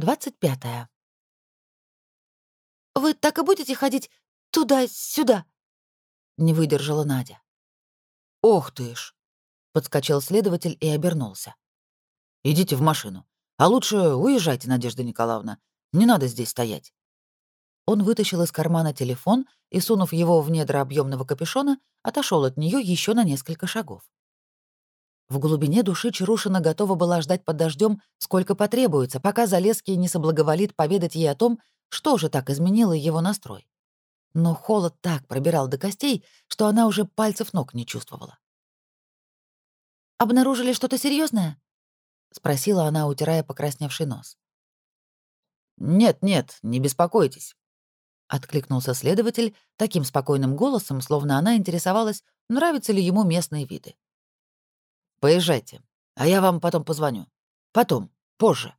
25. «Вы так и будете ходить туда-сюда?» — не выдержала Надя. «Ох ты ж!» — подскочил следователь и обернулся. «Идите в машину. А лучше уезжайте, Надежда Николаевна. Не надо здесь стоять». Он вытащил из кармана телефон и, сунув его в недра объемного капюшона, отошел от нее еще на несколько шагов. В глубине души Чарушина готова была ждать под дождем, сколько потребуется, пока Залеский не соблаговолит поведать ей о том, что же так изменило его настрой. Но холод так пробирал до костей, что она уже пальцев ног не чувствовала. «Обнаружили что-то серьезное? спросила она, утирая покрасневший нос. «Нет, нет, не беспокойтесь», — откликнулся следователь таким спокойным голосом, словно она интересовалась, нравятся ли ему местные виды. Поезжайте, а я вам потом позвоню. Потом, позже.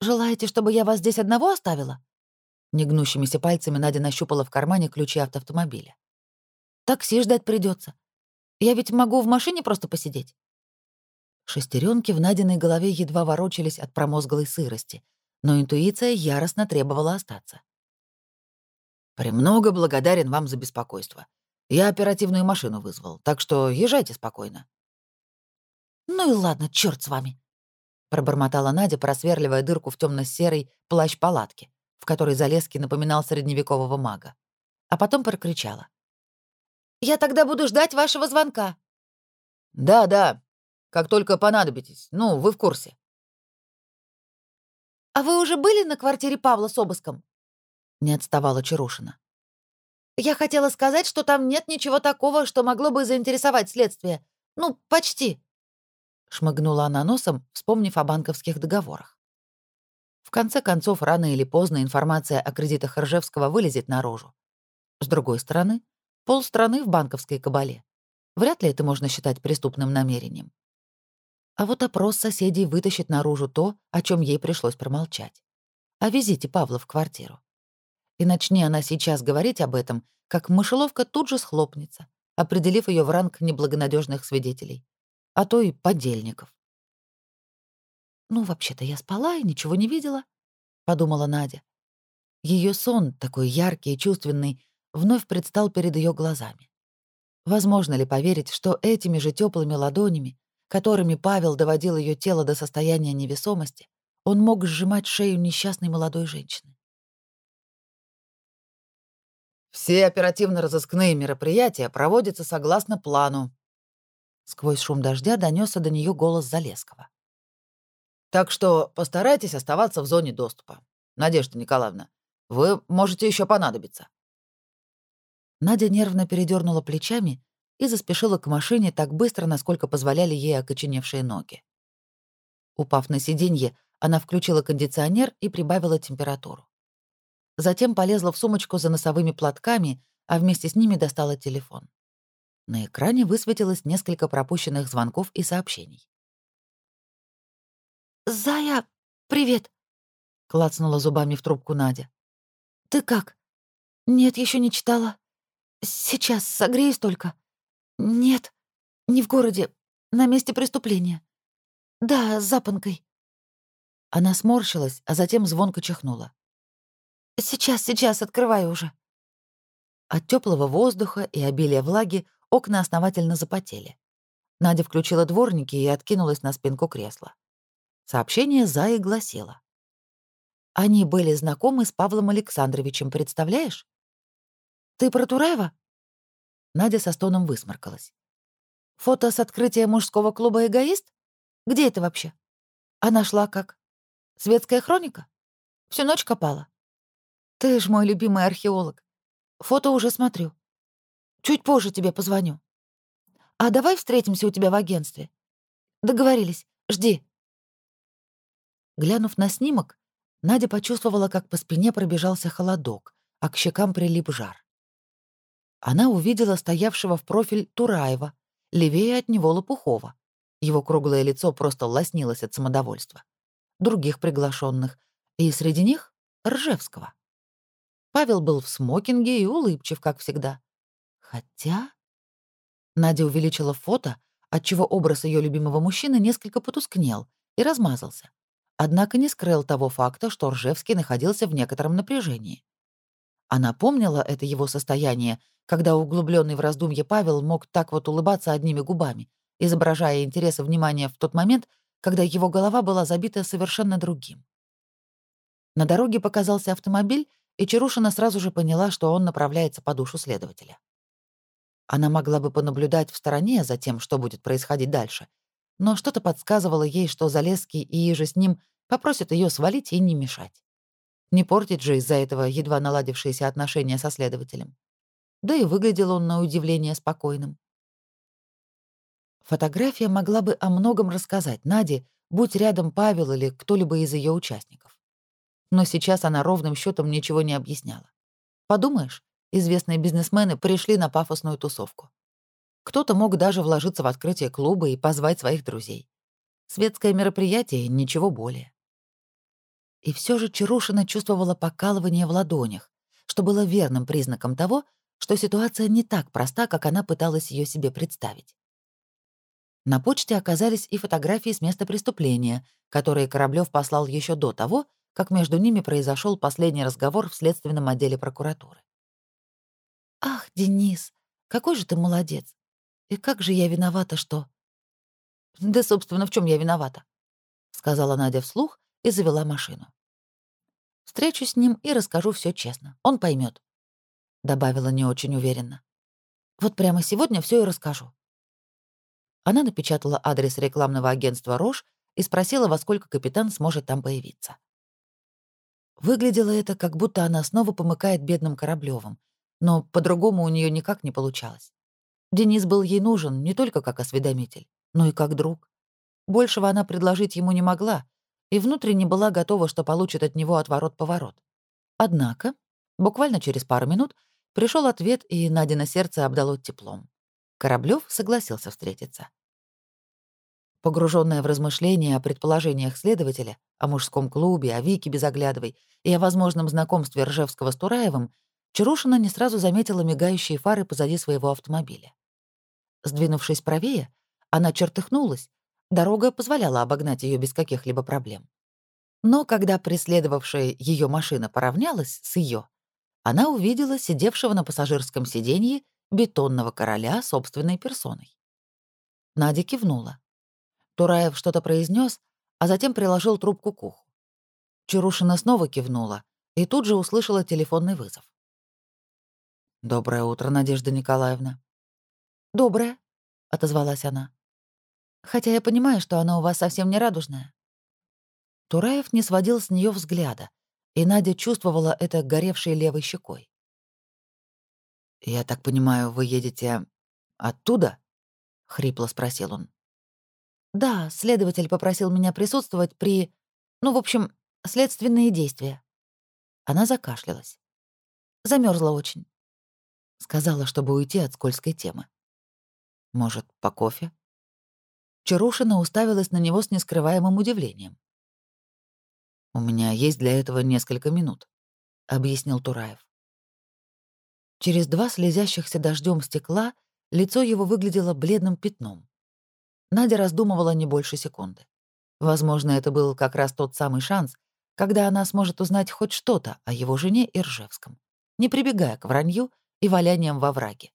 Желаете, чтобы я вас здесь одного оставила? Негнущимися пальцами Надя нащупала в кармане ключи автомобиля. Такси ждать придется. Я ведь могу в машине просто посидеть. Шестеренки в Надиной голове едва ворочались от промозглой сырости, но интуиция яростно требовала остаться. «Премного благодарен вам за беспокойство. Я оперативную машину вызвал, так что езжайте спокойно», «Ну и ладно, черт с вами», — пробормотала Надя, просверливая дырку в темно серой плащ палатки, в которой Залеский напоминал средневекового мага. А потом прокричала. «Я тогда буду ждать вашего звонка». «Да-да, как только понадобитесь. Ну, вы в курсе». «А вы уже были на квартире Павла с обыском?» — не отставала Чарушина. «Я хотела сказать, что там нет ничего такого, что могло бы заинтересовать следствие. Ну, почти». Шмыгнула она носом, вспомнив о банковских договорах. В конце концов, рано или поздно информация о кредитах Ржевского вылезет наружу. С другой стороны, полстраны в банковской кабале. Вряд ли это можно считать преступным намерением. А вот опрос соседей вытащит наружу то, о чем ей пришлось промолчать. О визите Павла в квартиру. И начни она сейчас говорить об этом, как мышеловка тут же схлопнется, определив ее в ранг неблагонадежных свидетелей а то и подельников. «Ну, вообще-то я спала и ничего не видела», — подумала Надя. Ее сон, такой яркий и чувственный, вновь предстал перед ее глазами. Возможно ли поверить, что этими же теплыми ладонями, которыми Павел доводил ее тело до состояния невесомости, он мог сжимать шею несчастной молодой женщины? «Все оперативно-розыскные мероприятия проводятся согласно плану», Сквозь шум дождя донесся до нее голос Залеского. «Так что постарайтесь оставаться в зоне доступа. Надежда Николаевна, вы можете еще понадобиться». Надя нервно передернула плечами и заспешила к машине так быстро, насколько позволяли ей окоченевшие ноги. Упав на сиденье, она включила кондиционер и прибавила температуру. Затем полезла в сумочку за носовыми платками, а вместе с ними достала телефон. На экране высветилось несколько пропущенных звонков и сообщений. «Зая, привет!» — клацнула зубами в трубку Надя. «Ты как?» «Нет, еще не читала. Сейчас согреюсь только. Нет, не в городе, на месте преступления. Да, с запонкой». Она сморщилась, а затем звонко чихнула. «Сейчас, сейчас, открываю уже». От теплого воздуха и обилия влаги Окна основательно запотели. Надя включила дворники и откинулась на спинку кресла. Сообщение Заи гласило. «Они были знакомы с Павлом Александровичем, представляешь?» «Ты про Тураева?» Надя со стоном высморкалась. «Фото с открытия мужского клуба «Эгоист»? Где это вообще? Она шла как? Светская хроника? Всю ночь копала? Ты ж мой любимый археолог. Фото уже смотрю. Чуть позже тебе позвоню. А давай встретимся у тебя в агентстве. Договорились. Жди. Глянув на снимок, Надя почувствовала, как по спине пробежался холодок, а к щекам прилип жар. Она увидела стоявшего в профиль Тураева, левее от него Лопухова. Его круглое лицо просто лоснилось от самодовольства. Других приглашенных, и среди них — Ржевского. Павел был в смокинге и улыбчив, как всегда. Хотя... Надя увеличила фото, отчего образ ее любимого мужчины несколько потускнел и размазался, однако не скрыл того факта, что Ржевский находился в некотором напряжении. Она помнила это его состояние, когда углубленный в раздумье Павел мог так вот улыбаться одними губами, изображая интерес и внимание в тот момент, когда его голова была забита совершенно другим. На дороге показался автомобиль, и Чарушина сразу же поняла, что он направляется по душу следователя. Она могла бы понаблюдать в стороне за тем, что будет происходить дальше, но что-то подсказывало ей, что Залесский и иже с ним попросят ее свалить и не мешать. Не портить же из-за этого едва наладившиеся отношения со следователем. Да и выглядел он на удивление спокойным. Фотография могла бы о многом рассказать Наде, будь рядом Павел или кто-либо из ее участников. Но сейчас она ровным счетом ничего не объясняла. Подумаешь, известные бизнесмены пришли на пафосную тусовку. Кто-то мог даже вложиться в открытие клуба и позвать своих друзей. Светское мероприятие — ничего более. И все же Чарушина чувствовала покалывание в ладонях, что было верным признаком того, что ситуация не так проста, как она пыталась ее себе представить. На почте оказались и фотографии с места преступления, которые Кораблёв послал еще до того, как между ними произошел последний разговор в следственном отделе прокуратуры. «Ах, Денис, какой же ты молодец! И как же я виновата, что...» «Да, собственно, в чем я виновата?» — сказала Надя вслух и завела машину. «Встречусь с ним и расскажу все честно. Он поймет, добавила не очень уверенно. «Вот прямо сегодня все и расскажу». Она напечатала адрес рекламного агентства «Рош» и спросила, во сколько капитан сможет там появиться. Выглядело это, как будто она снова помыкает бедным Кораблёвым, но по-другому у нее никак не получалось. Денис был ей нужен не только как осведомитель, но и как друг. Большего она предложить ему не могла, и внутренне была готова, что получит от него отворот-поворот. Однако, буквально через пару минут пришел ответ, и Надина сердце обдало теплом. Кораблёв согласился встретиться. Погруженная в размышления о предположениях следователя, о мужском клубе, о Вике Безоглядовой и о возможном знакомстве Ржевского с Тураевым, Чарушина не сразу заметила мигающие фары позади своего автомобиля. Сдвинувшись правее, она чертыхнулась, дорога позволяла обогнать ее без каких-либо проблем. Но когда преследовавшая ее машина поравнялась с ее, она увидела сидевшего на пассажирском сиденье бетонного короля собственной персоной. Надя кивнула. Тураев что-то произнес, а затем приложил трубку к уху. Чарушина снова кивнула и тут же услышала телефонный вызов. «Доброе утро, Надежда Николаевна». «Доброе», — отозвалась она. «Хотя я понимаю, что она у вас совсем не радужная». Тураев не сводил с нее взгляда, и Надя чувствовала это горевшей левой щекой. «Я так понимаю, вы едете оттуда?» — хрипло спросил он. «Да, следователь попросил меня присутствовать при... Ну, в общем, следственные действия». Она закашлялась. Замерзла очень. Сказала, чтобы уйти от скользкой темы. «Может, по кофе?» Чарушина уставилась на него с нескрываемым удивлением. «У меня есть для этого несколько минут», — объяснил Тураев. Через два слезящихся дождем стекла лицо его выглядело бледным пятном. Надя раздумывала не больше секунды. Возможно, это был как раз тот самый шанс, когда она сможет узнать хоть что-то о его жене и Ржевском, не прибегая к вранью и валяниям во враге.